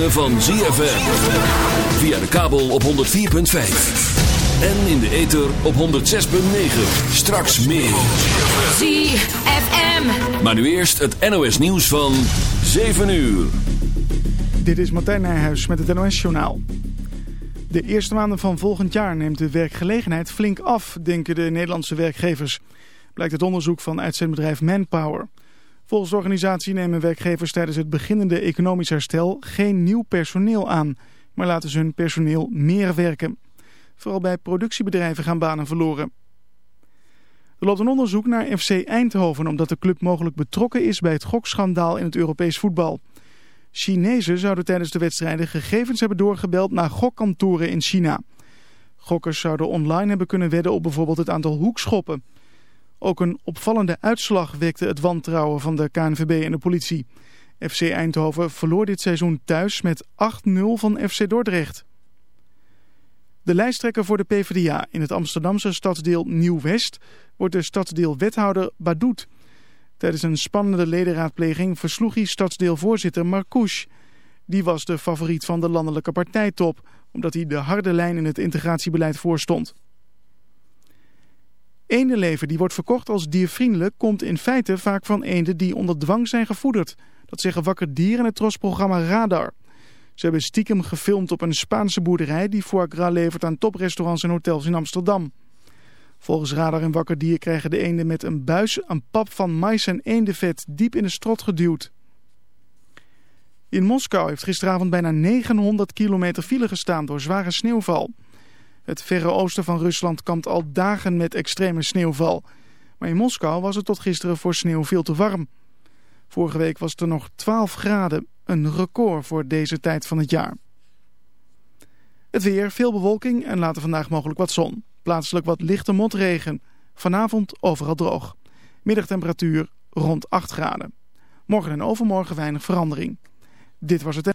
ritme van ZFM. Via de kabel op 104.5. En in de ether op 106.9. Straks meer. ZFM. Maar nu eerst het NOS nieuws van 7 uur. Dit is Martijn Nijhuis met het NOS-journaal. De eerste maanden van volgend jaar neemt de werkgelegenheid flink af, denken de Nederlandse werkgevers. Blijkt het onderzoek van uitzendbedrijf Manpower. Volgens de organisatie nemen werkgevers tijdens het beginnende economisch herstel geen nieuw personeel aan, maar laten ze hun personeel meer werken. Vooral bij productiebedrijven gaan banen verloren. Er loopt een onderzoek naar FC Eindhoven omdat de club mogelijk betrokken is bij het gokschandaal in het Europees voetbal. Chinezen zouden tijdens de wedstrijden gegevens hebben doorgebeld naar gokkantoren in China. Gokkers zouden online hebben kunnen wedden op bijvoorbeeld het aantal hoekschoppen. Ook een opvallende uitslag wekte het wantrouwen van de KNVB en de politie. FC Eindhoven verloor dit seizoen thuis met 8-0 van FC Dordrecht. De lijsttrekker voor de PvdA in het Amsterdamse stadsdeel Nieuw-West wordt de stadsdeelwethouder Badoet. Tijdens een spannende ledenraadpleging versloeg hij stadsdeelvoorzitter Marcouche. Die was de favoriet van de landelijke partijtop, omdat hij de harde lijn in het integratiebeleid voorstond. Eendenlever die wordt verkocht als diervriendelijk komt in feite vaak van eenden die onder dwang zijn gevoederd. Dat zeggen wakker dieren in het trosprogramma Radar. Ze hebben stiekem gefilmd op een Spaanse boerderij die foie gras levert aan toprestaurants en hotels in Amsterdam. Volgens Radar en Wakker Dier krijgen de eenden met een buis een pap van mais en eendenvet diep in de strot geduwd. In Moskou heeft gisteravond bijna 900 kilometer file gestaan door zware sneeuwval. Het verre oosten van Rusland kampt al dagen met extreme sneeuwval. Maar in Moskou was het tot gisteren voor sneeuw veel te warm. Vorige week was het er nog 12 graden, een record voor deze tijd van het jaar. Het weer, veel bewolking en later vandaag mogelijk wat zon. Plaatselijk wat lichte motregen. Vanavond overal droog. Middagtemperatuur rond 8 graden. Morgen en overmorgen weinig verandering. Dit was het.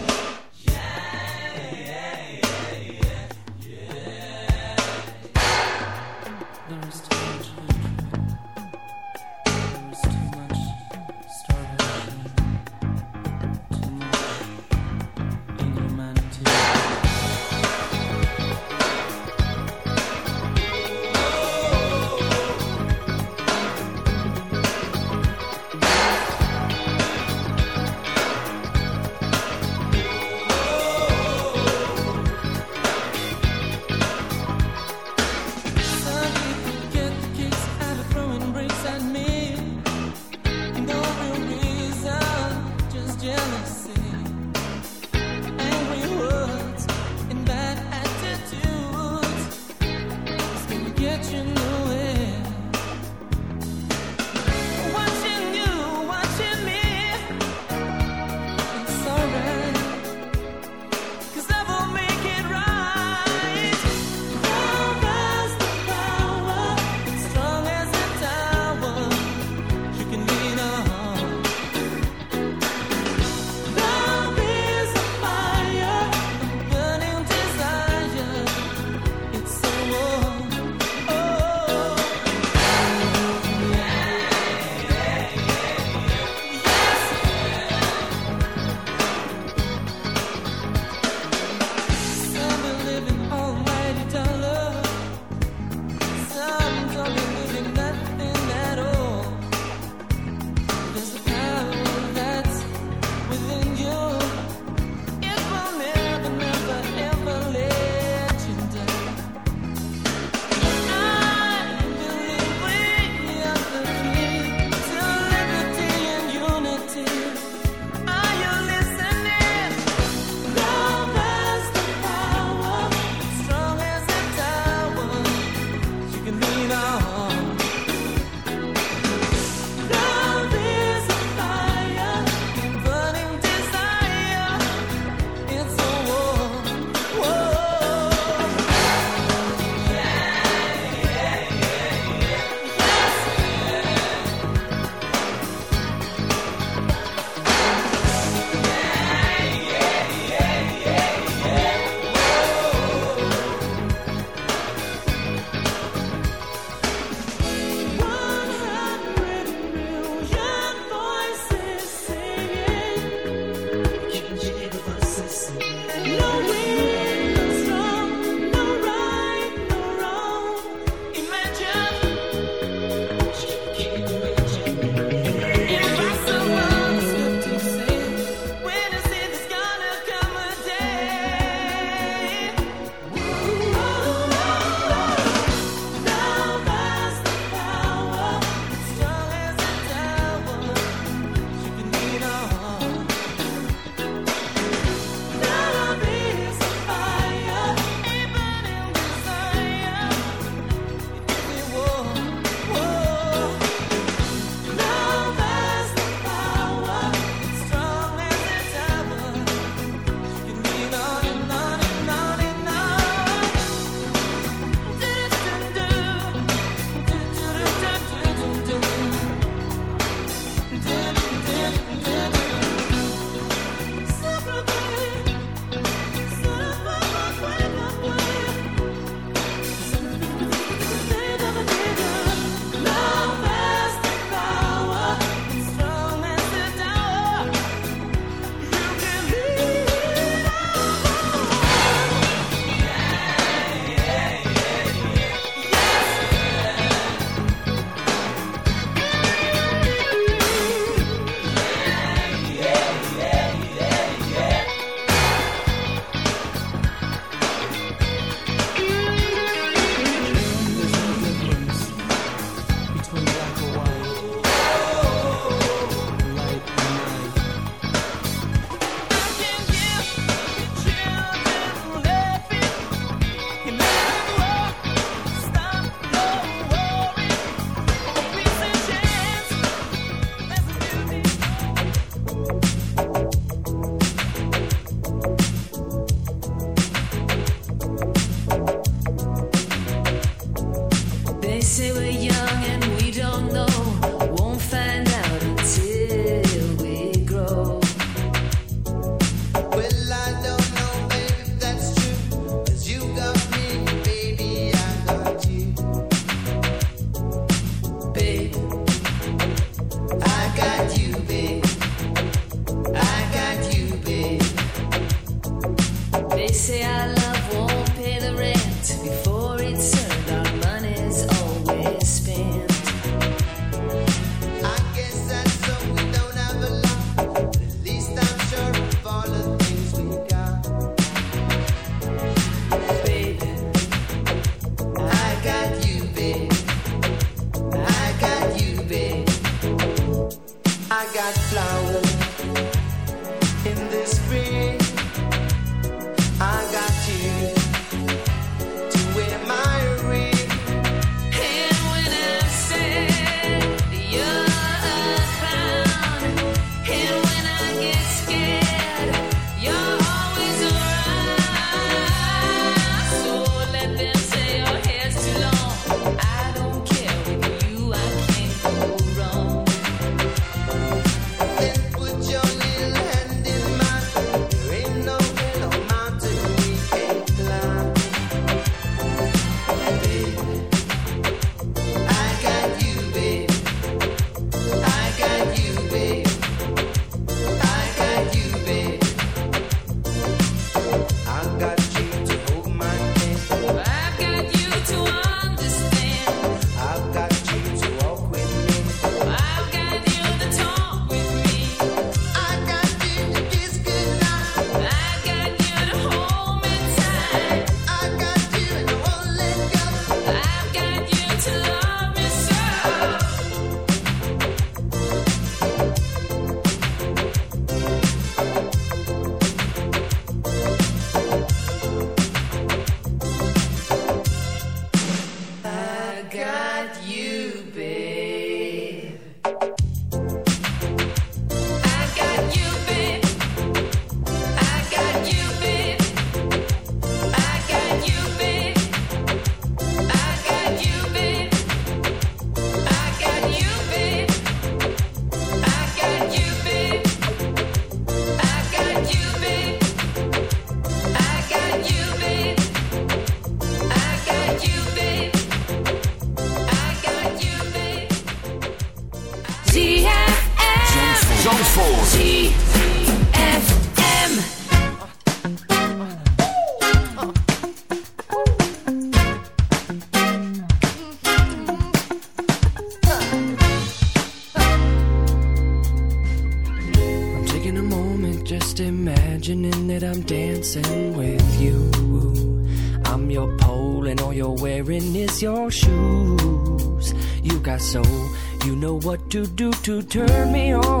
To do to turn me on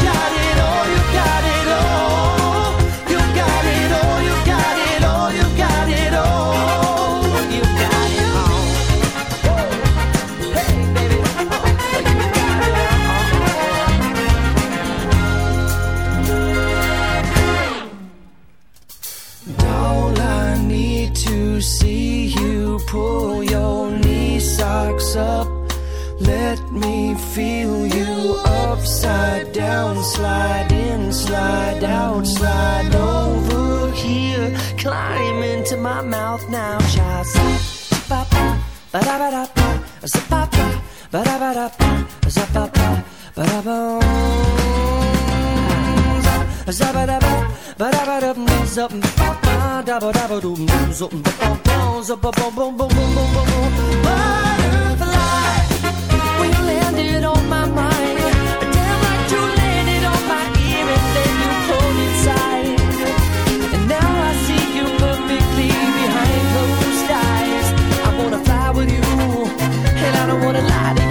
my mouth now, child. Ba ba da ba da ba, ba da ba da ba, ba da ba. Butterfly, we landed on my mind. I don't wanna lie to you.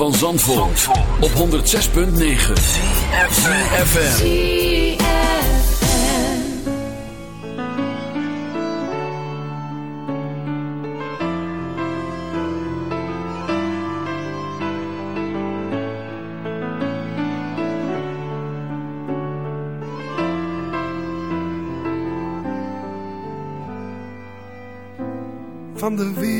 van Zandvoort, op 106.9. FM. Van de wereld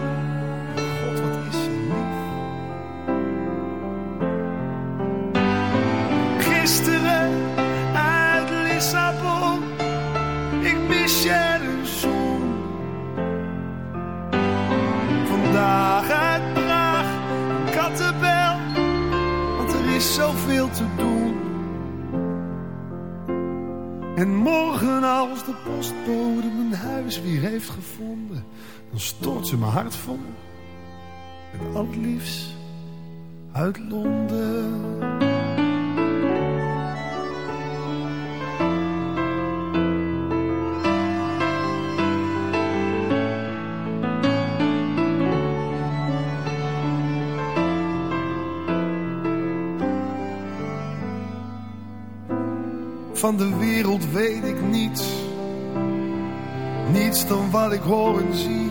Dan stort ze mijn hart vol met al liefst uit Londen. Van de wereld weet ik niets. Niets dan wat ik hoor en zie.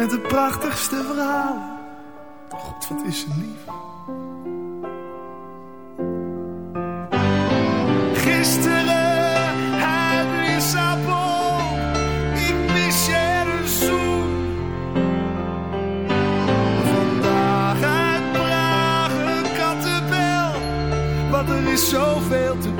Met de prachtigste verhalen. God, wat is ze lief. Gisteren uit Lissabon. Ik mis je een zoen. Vandaag uit Praag een kattenbel. Want er is zoveel te doen.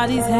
Somebody's hand.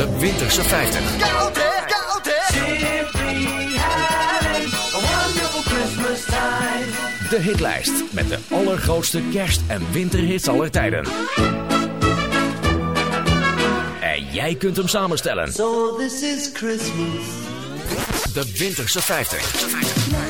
De Winterse 50. Koud hè, koud hè. Simply having a wonderful Christmas time. De hitlijst met de allergrootste kerst- en winterhits aller tijden. En jij kunt hem samenstellen. So this is Christmas. De Winterse 50.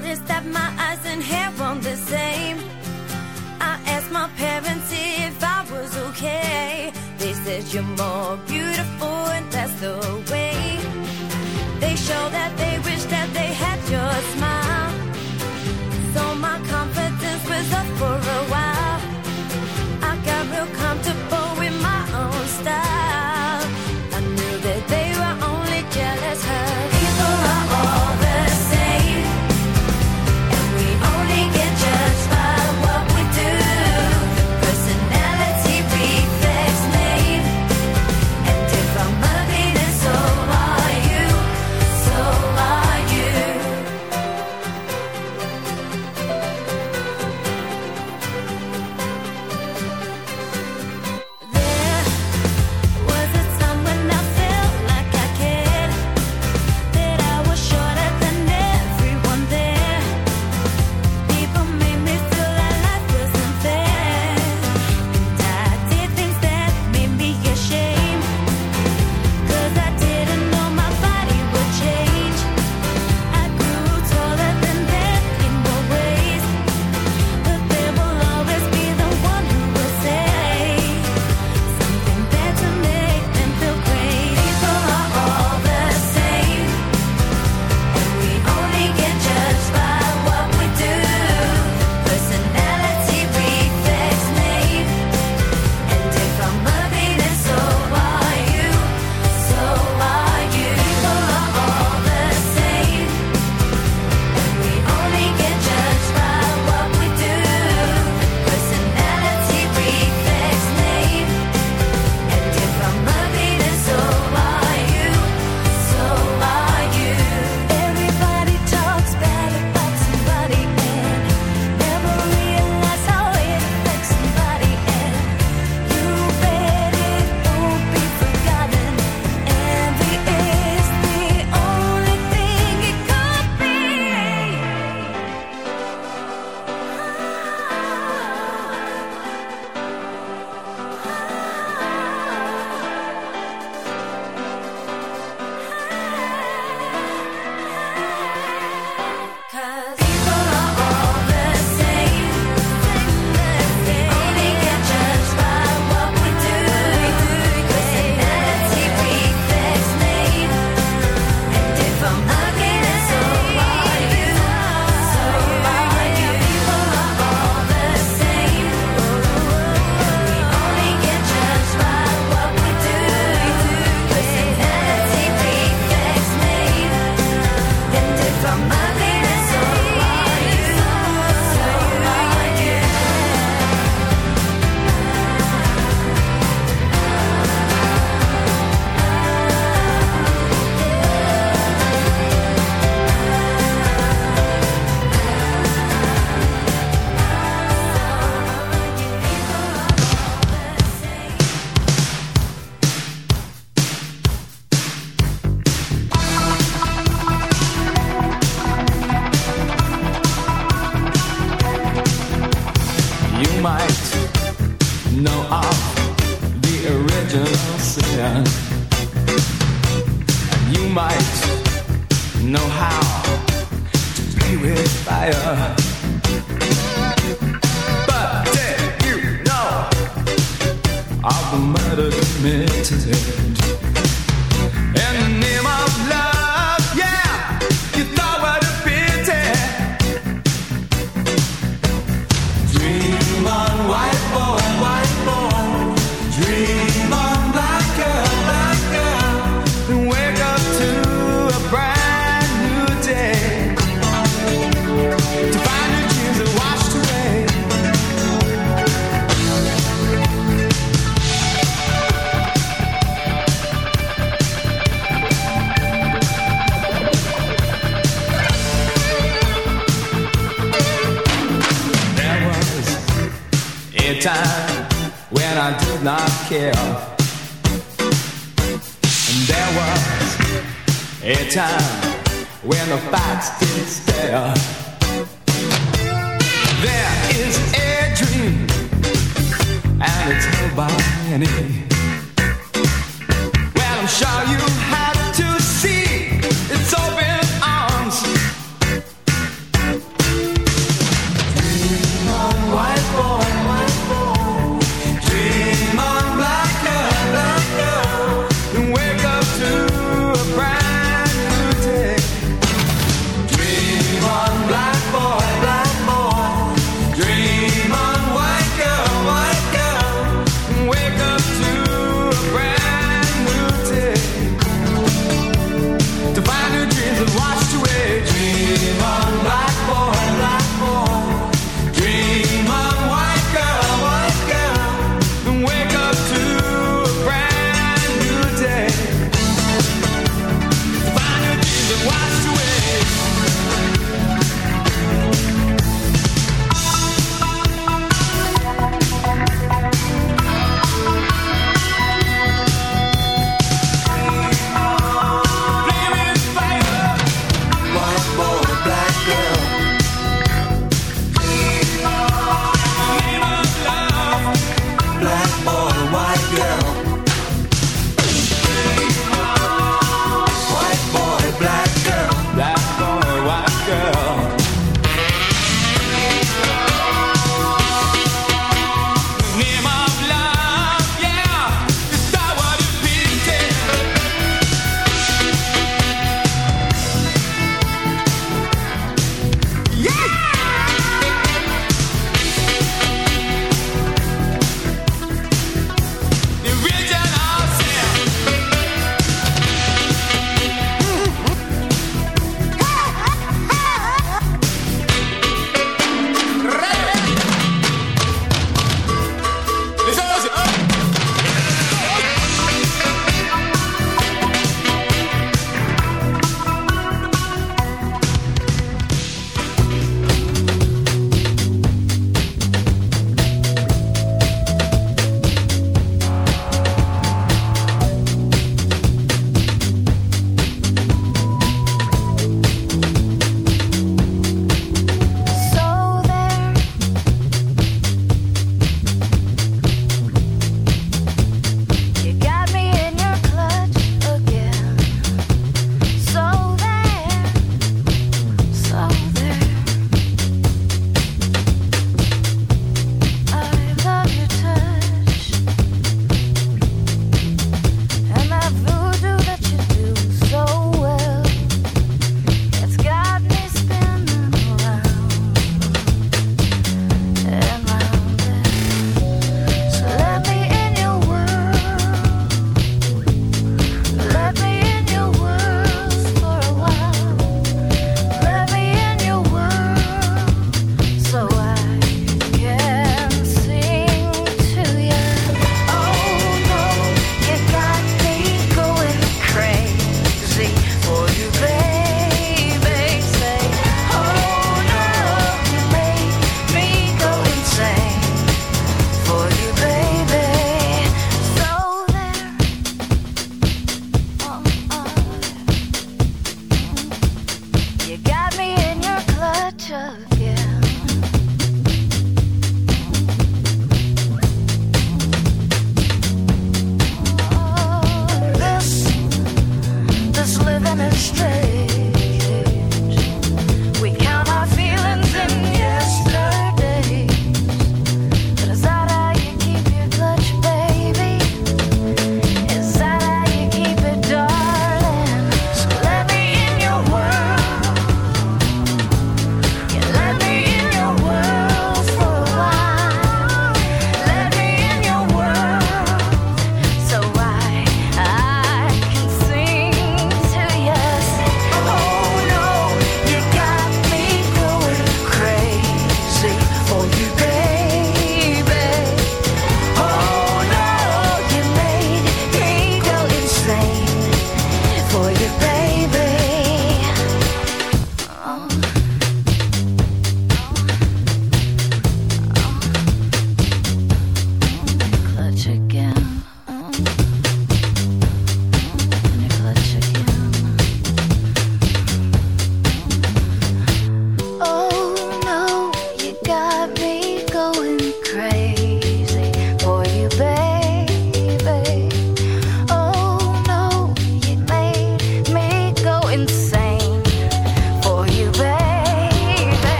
Noticed that my eyes and hair weren't the same. I asked my parents if I was okay. They said you're more beautiful, and that's the way. They show that they wish that they had your smile.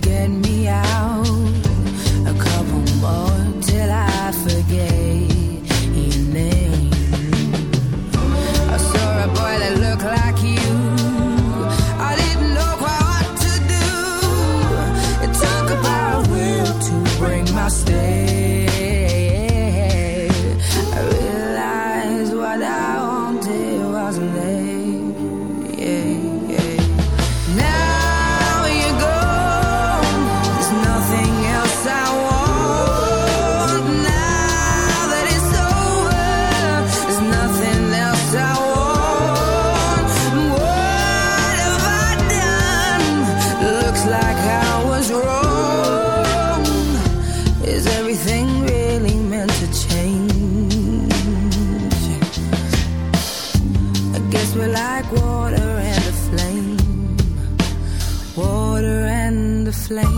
Get flame.